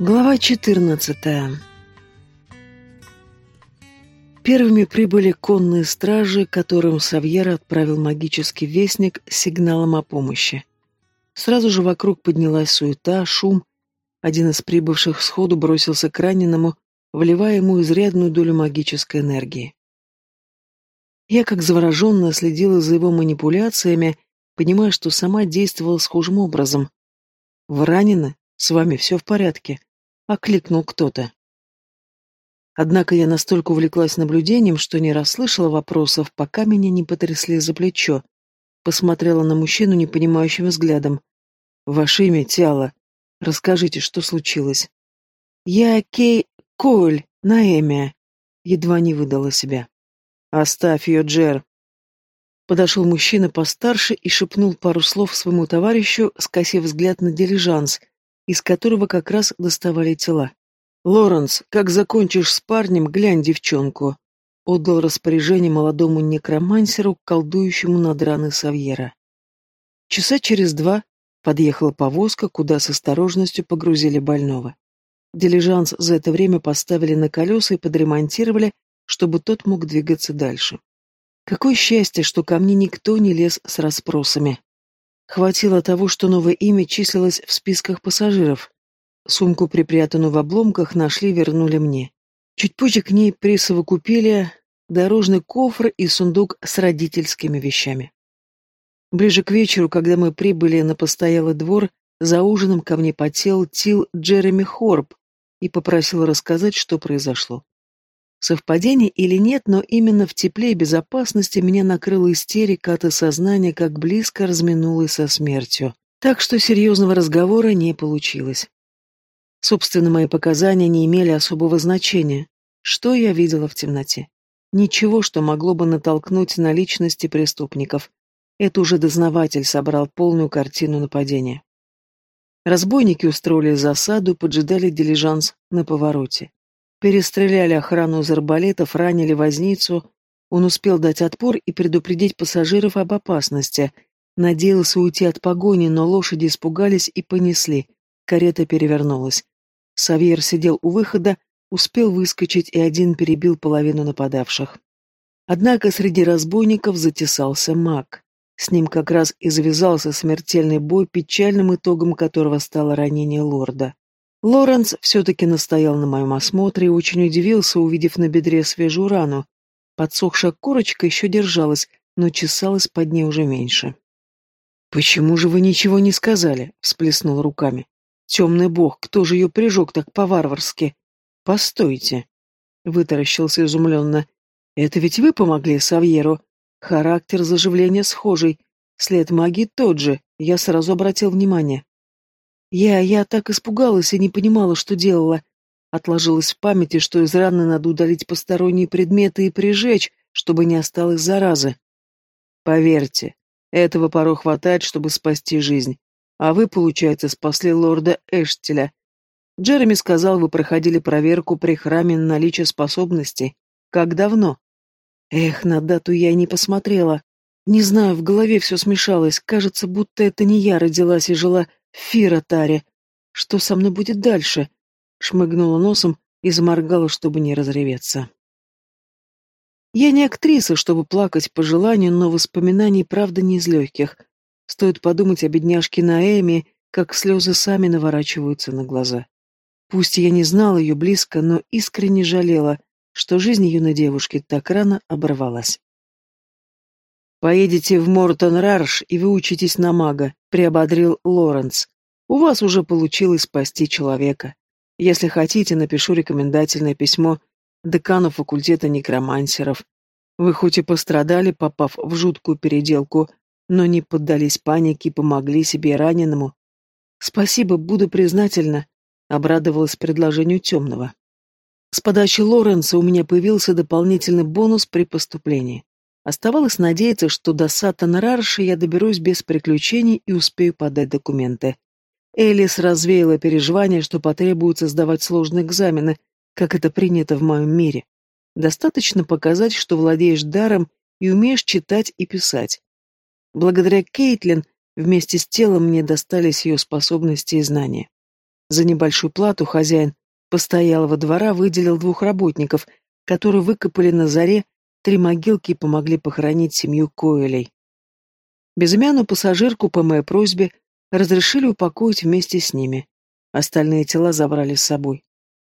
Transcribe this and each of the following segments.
Глава 14 Первыми прибыли конные стражи, которым Савьера отправил магический вестник с сигналом о помощи. Сразу же вокруг поднялась суета, шум. Один из прибывших сходу бросился к раненому, вливая ему изрядную долю магической энергии. Я, как завороженно, следила за его манипуляциями, понимая, что сама действовала схожим образом. «Вы ранены? С вами все в порядке?» — окликнул кто-то. Однако я настолько увлеклась наблюдением, что не расслышала вопросов, пока меня не потрясли за плечо. Посмотрела на мужчину непонимающим взглядом. «Ваше имя, Тиала. Расскажите, что случилось?» «Я Кей Коэль, Наэмия», — едва не выдала себя. «Оставь ее, Джер», Подошел мужчина постарше и шепнул пару слов своему товарищу, скосив взгляд на дилижанс, из которого как раз доставали тела. «Лоренс, как закончишь с парнем, глянь девчонку», — отдал распоряжение молодому некромансеру, колдующему над раны Савьера. Часа через два подъехала повозка, куда с осторожностью погрузили больного. Дилижанс за это время поставили на колеса и подремонтировали, чтобы тот мог двигаться дальше. Какое счастье, что ко мне никто не лез с расспросами. Хватило того, что новое имя числилось в списках пассажиров. Сумку, припрятанную в обломках, нашли и вернули мне. Чуть позже к ней присовокупили дорожный кофр и сундук с родительскими вещами. Ближе к вечеру, когда мы прибыли на постоялый двор, за ужином ко мне потел Тил Джереми Хорб и попросил рассказать, что произошло. Совпадение или нет, но именно в тепле и безопасности меня накрыла истерика от осознания, как близко разминулась со смертью. Так что серьезного разговора не получилось. Собственно, мои показания не имели особого значения. Что я видела в темноте? Ничего, что могло бы натолкнуть на личности преступников. Это уже дознаватель собрал полную картину нападения. Разбойники устроили засаду и поджидали дилижанс на повороте. Перестреляли охрану из арбалетов, ранили возницу. Он успел дать отпор и предупредить пассажиров об опасности. Надеялся уйти от погони, но лошади испугались и понесли. Карета перевернулась. Савьер сидел у выхода, успел выскочить, и один перебил половину нападавших. Однако среди разбойников затесался маг. С ним как раз и завязался смертельный бой, печальным итогом которого стало ранение лорда. Лоренс все-таки настоял на моем осмотре и очень удивился, увидев на бедре свежую рану. Подсохшая корочка еще держалась, но чесалась под ней уже меньше. «Почему же вы ничего не сказали?» — всплеснул руками. «Темный бог, кто же ее прижег так по-варварски?» «Постойте!» — вытаращился изумленно. «Это ведь вы помогли Савьеру? Характер заживления схожий, след магии тот же, я сразу обратил внимание». Я, я так испугалась и не понимала, что делала. Отложилось в памяти, что из раны надо удалить посторонние предметы и прижечь, чтобы не осталось заразы. Поверьте, этого порой хватает, чтобы спасти жизнь. А вы, получается, спасли лорда Эштеля. Джереми сказал, вы проходили проверку при храме на наличие способностей. Как давно? Эх, на дату я не посмотрела. Не знаю, в голове все смешалось. Кажется, будто это не я родилась и жила Фира Таре, что со мной будет дальше? Шмыгнула носом и заморгала, чтобы не разреветься. Я не актриса, чтобы плакать по желанию, но воспоминаний, правда, не из легких. Стоит подумать о бедняжке Наэме, как слезы сами наворачиваются на глаза. Пусть я не знала ее близко, но искренне жалела, что жизнь юной девушки так рано оборвалась. «Поедете в Мортон-Рарш и выучитесь на мага», — приободрил Лоренс. «У вас уже получилось спасти человека. Если хотите, напишу рекомендательное письмо декану факультета некромансеров. Вы хоть и пострадали, попав в жуткую переделку, но не поддались панике и помогли себе раненому. Спасибо, буду признательна», — обрадовалась предложению темного. С подачи Лоренса у меня появился дополнительный бонус при поступлении. Оставалось надеяться, что до Сатана-Рарши я доберусь без приключений и успею подать документы. Элис развеяла переживание, что потребуется сдавать сложные экзамены, как это принято в моем мире. Достаточно показать, что владеешь даром и умеешь читать и писать. Благодаря Кейтлин вместе с телом мне достались ее способности и знания. За небольшую плату хозяин постоялого двора выделил двух работников, которые выкопали на заре три могилки помогли похоронить семью Коэлей. Безымянную пассажирку по моей просьбе разрешили упокоить вместе с ними. Остальные тела забрали с собой.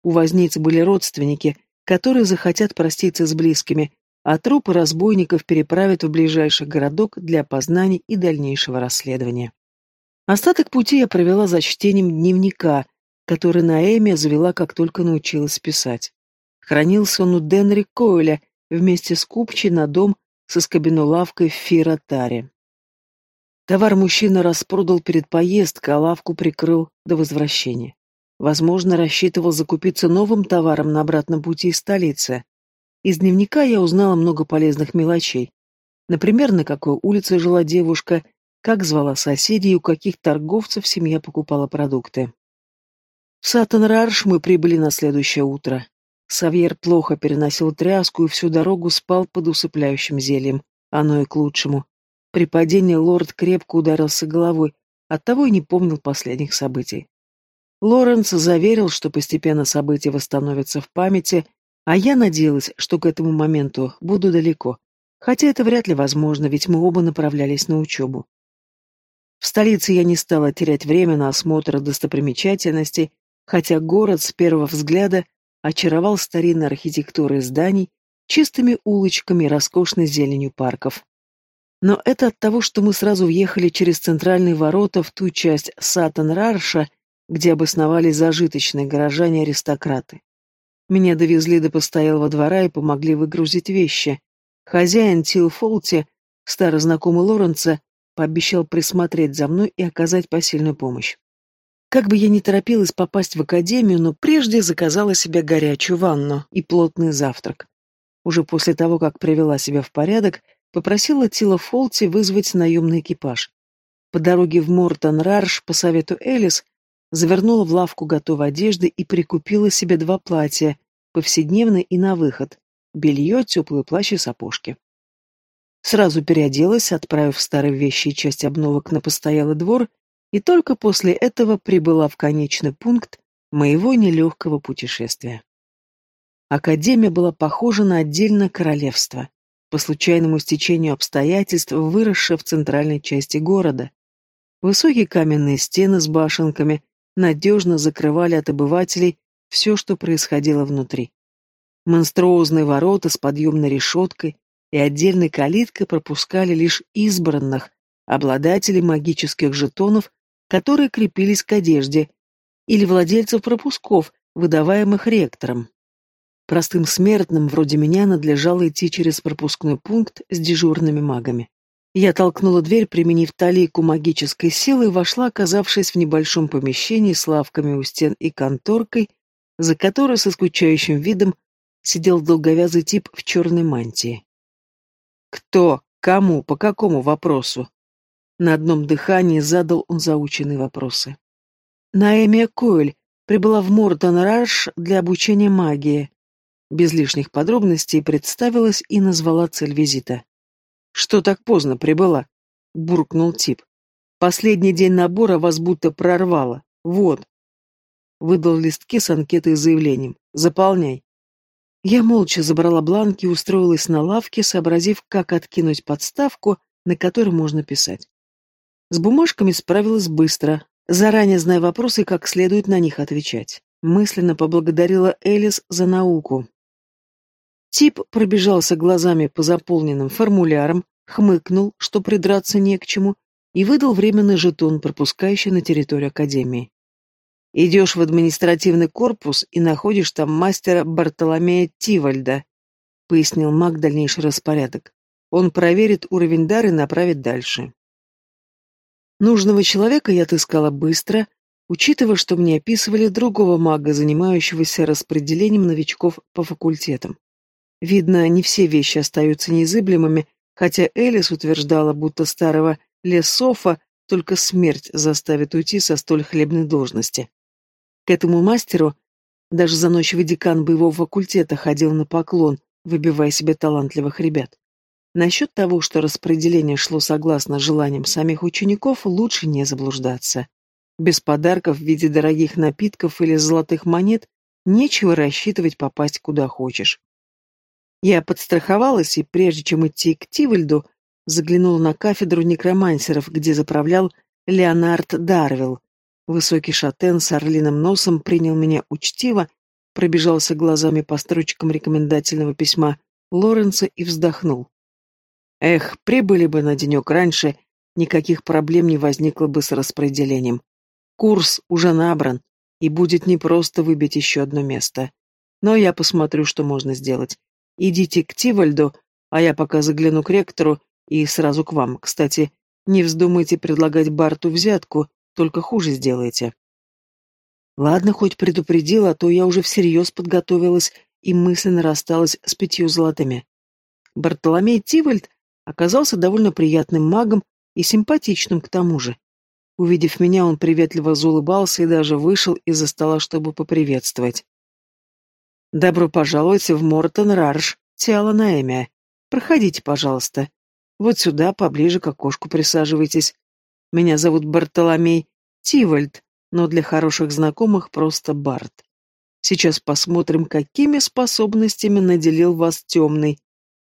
У возниц были родственники, которые захотят проститься с близкими, а трупы разбойников переправят в ближайший городок для опознаний и дальнейшего расследования. Остаток пути я провела за чтением дневника, который Наэми завела, как только научилась писать. Хранился он у Денри Койля вместе с купчей на дом со скобяной в Фиротаре. Товар мужчина распродал перед поездкой, а лавку прикрыл до возвращения. Возможно, рассчитывал закупиться новым товаром на обратном пути из столицы. Из дневника я узнала много полезных мелочей. Например, на какой улице жила девушка, как звала соседей и у каких торговцев семья покупала продукты. В Сатан-Рарш мы прибыли на следующее утро. Савьер плохо переносил тряску и всю дорогу спал под усыпляющим зельем. Оно и к лучшему. При падении лорд крепко ударился головой, оттого и не помнил последних событий. Лоренс заверил, что постепенно события восстановятся в памяти, а я надеялась, что к этому моменту буду далеко. Хотя это вряд ли возможно, ведь мы оба направлялись на учебу. В столице я не стала терять время на осмотр достопримечательностей, хотя город с первого взгляда очаровал старинной архитектурой зданий, чистыми улочками и роскошной зеленью парков. Но это от того, что мы сразу въехали через центральные ворота в ту часть Сатан-Рарша, где обосновались зажиточные горожане-аристократы. Меня довезли до постоялого двора и помогли выгрузить вещи. Хозяин Тил Фолти, старый знакомый Лоренца, пообещал присмотреть за мной и оказать посильную помощь. Как бы я ни торопилась попасть в академию, но прежде заказала себе горячую ванну и плотный завтрак. Уже после того, как привела себя в порядок, попросила Тила Фолти вызвать наемный экипаж. По дороге в Мортон-Рарш по совету Элис завернула в лавку готовой одежды и прикупила себе два платья, повседневно и на выход, белье, теплый плащ и сапожки. Сразу переоделась, отправив старые вещи и часть обновок на постоялый двор, и только после этого прибыла в конечный пункт моего нелегкого путешествия. Академия была похожа на отдельное королевство, по случайному стечению обстоятельств, выросшее в центральной части города. Высокие каменные стены с башенками, надежно закрывали от обывателей все, что происходило внутри. Монструозные ворота с подъемной решеткой и отдельной калиткой пропускали лишь избранных, обладателей магических жетонов, которые крепились к одежде, или владельцев пропусков, выдаваемых ректором. Простым смертным, вроде меня, надлежало идти через пропускной пункт с дежурными магами. Я толкнула дверь, применив талику магической силы, и вошла, оказавшись в небольшом помещении с лавками у стен и конторкой, за которой со скучающим видом сидел долговязый тип в черной мантии. «Кто? Кому? По какому вопросу?» На одном дыхании задал он заученные вопросы. Наэмия Коэль прибыла в Мортон-Раш для обучения магии. Без лишних подробностей представилась и назвала цель визита. «Что так поздно прибыла?» — буркнул тип. «Последний день набора вас будто прорвало. Вот». Выдал листки с анкетой с заявлением. «Заполняй». Я молча забрала бланки и устроилась на лавке, сообразив, как откинуть подставку, на которой можно писать. С бумажками справилась быстро, заранее зная вопросы, как следует на них отвечать. Мысленно поблагодарила Элис за науку, Тип пробежался глазами по заполненным формулярам, хмыкнул, что придраться не к чему, и выдал временный жетон, пропускающий на территорию Академии. «Идешь в административный корпус и находишь там мастера Бартоломея Тивальда», — пояснил маг дальнейший распорядок. «Он проверит уровень дара и направит дальше». Нужного человека я отыскала быстро, учитывая, что мне описывали другого мага, занимающегося распределением новичков по факультетам. Видно, не все вещи остаются неизыблемыми, хотя Элис утверждала, будто старого Лесофа только смерть заставит уйти со столь хлебной должности. К этому мастеру даже заносчивый декан боевого факультета ходил на поклон, выбивая себе талантливых ребят. Насчет того, что распределение шло согласно желаниям самих учеников, лучше не заблуждаться. Без подарков в виде дорогих напитков или золотых монет нечего рассчитывать попасть куда хочешь. Я подстраховалась и, прежде чем идти к Тивальду, заглянула на кафедру некромансеров, где заправлял Леонард Дарвилл. Высокий шатен с орлиным носом принял меня учтиво, пробежался глазами по строчкам рекомендательного письма Лоренца и вздохнул. Эх, прибыли бы на денек раньше, никаких проблем не возникло бы с распределением. Курс уже набран, и будет непросто выбить еще одно место. Но я посмотрю, что можно сделать. Идите к Тивальду, а я пока загляну к ректору и сразу к вам. Кстати, не вздумайте предлагать Барту взятку, только хуже сделаете. Ладно, хоть предупредила, а то я уже всерьез подготовилась и мысленно рассталась с пятью золотыми. Бартоломей Тивальд оказался довольно приятным магом и симпатичным к тому же. Увидев меня, он приветливо заулыбался и даже вышел из-за стола, чтобы поприветствовать. «Добро пожаловать в Мортон Рарш, Тиала Наэмия. Проходите, пожалуйста. Вот сюда, поближе к окошку присаживайтесь. Меня зовут Бартоломей Тивальд, но для хороших знакомых просто Барт. Сейчас посмотрим, какими способностями наделил вас темный,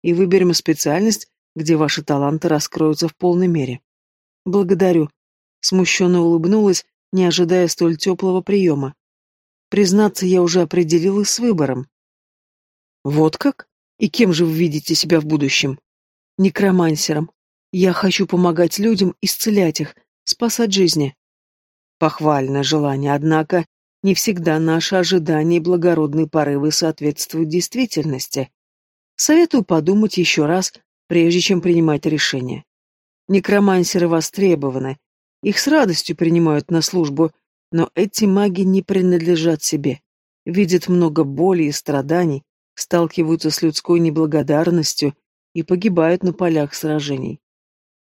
и выберем специальность, где ваши таланты раскроются в полной мере. Благодарю, Смущенно улыбнулась, не ожидая столь теплого приема. Признаться, я уже определилась с выбором. Вот как? И кем же вы видите себя в будущем? Некромансером. Я хочу помогать людям, исцелять их, спасать жизни. Похвальное желание, однако, не всегда наши ожидания и благородные порывы соответствуют действительности. Советую подумать еще раз, прежде чем принимать решение. Некромансеры востребованы, их с радостью принимают на службу, но эти маги не принадлежат себе. Видят много боли и страданий, сталкиваются с людской неблагодарностью и погибают на полях сражений.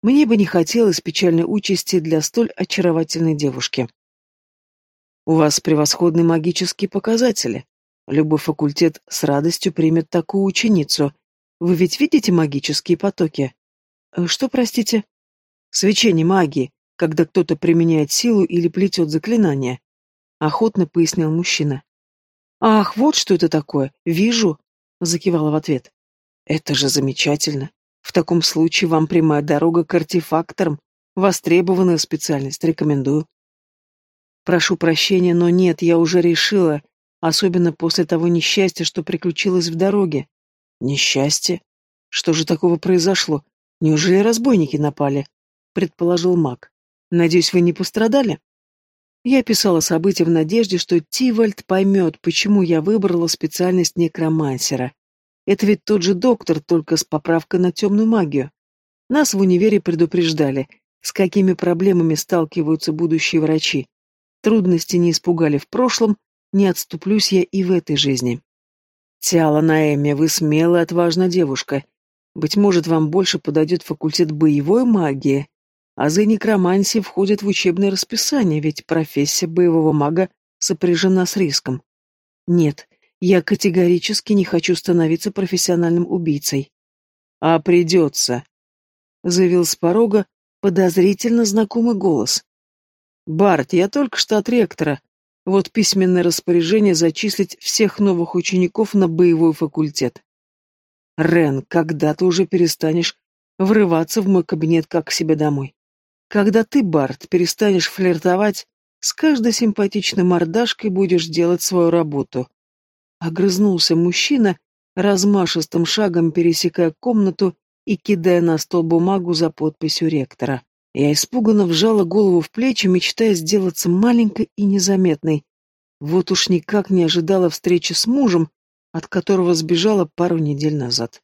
Мне бы не хотелось печальной участи для столь очаровательной девушки. У вас превосходные магические показатели. Любой факультет с радостью примет такую ученицу. Вы ведь видите магические потоки? Э, что, простите? Свечение магии когда кто-то применяет силу или плетет заклинание», — охотно пояснил мужчина. «Ах, вот что это такое! Вижу!» — закивала в ответ. «Это же замечательно! В таком случае вам прямая дорога к артефакторам. Востребованная специальность, рекомендую». «Прошу прощения, но нет, я уже решила, особенно после того несчастья, что приключилось в дороге». «Несчастье? Что же такого произошло? Неужели разбойники напали?» — предположил маг. Надеюсь, вы не пострадали? Я писала события в надежде, что Тивальд поймет, почему я выбрала специальность некромансера. Это ведь тот же доктор, только с поправкой на темную магию. Нас в универе предупреждали, с какими проблемами сталкиваются будущие врачи. Трудности не испугали в прошлом, не отступлюсь я и в этой жизни. Тиала Наэми, вы смелая, отважная девушка. Быть может, вам больше подойдет факультет боевой магии, Азы некромансии входят в учебное расписание, ведь профессия боевого мага сопряжена с риском. Нет, я категорически не хочу становиться профессиональным убийцей. А придется, — заявил с порога подозрительно знакомый голос. Барт, я только что от ректора. Вот письменное распоряжение зачислить всех новых учеников на боевой факультет. Рен, когда ты уже перестанешь врываться в мой кабинет как к себе домой? Когда ты, Барт, перестанешь флиртовать, с каждой симпатичной мордашкой будешь делать свою работу. Огрызнулся мужчина, размашистым шагом пересекая комнату и кидая на стол бумагу за подписью ректора. Я испуганно вжала голову в плечи, мечтая сделаться маленькой и незаметной. Вот уж никак не ожидала встречи с мужем, от которого сбежала пару недель назад.